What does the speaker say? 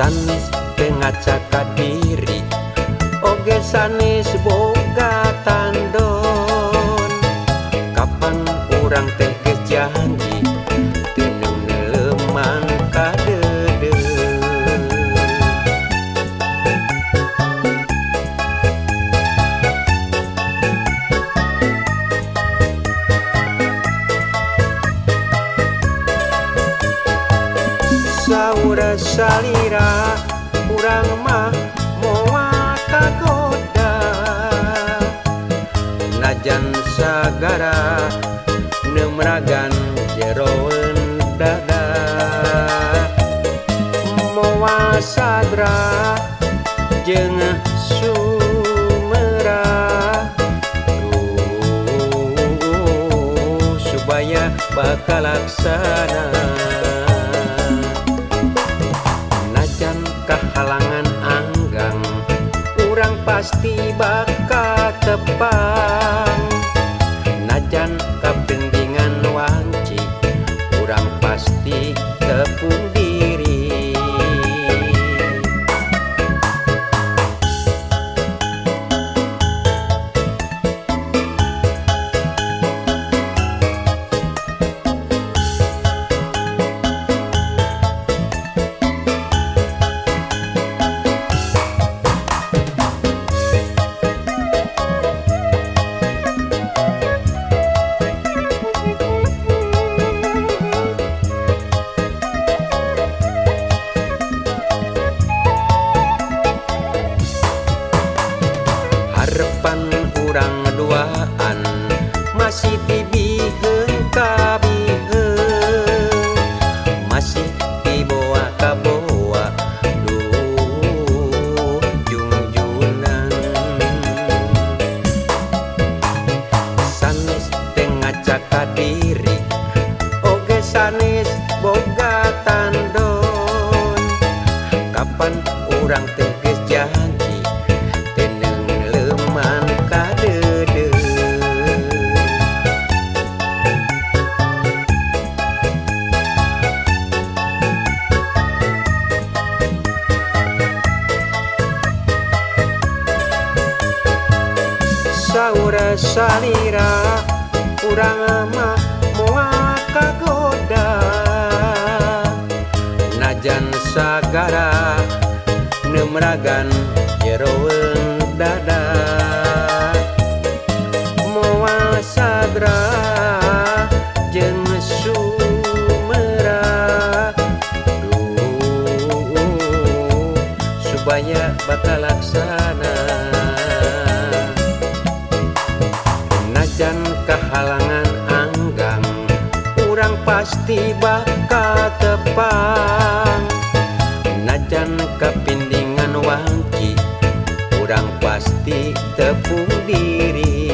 sanis ngacaka diri oge sanis boga tandon. Kapan orang teges janji saur salira urang mah mua kagoda. Najan sagara nemragan jeroen dada. Mua sadra jeung sumera. Uh, supaya bakal laksana halangan Anggang kurang pasti bakal tepat. Kurang duaan. Masih dibiheng kabiheng masih dibawa kabawa oge kapan orang teges ura salira kurang ama moal kagoda. Najan sagara nemragan jeroen dada. Moal sadra jeung sumera duh subaya bakal laksana pasti bakal tepang najan kepindingan wanci kurang pasti tepung diri.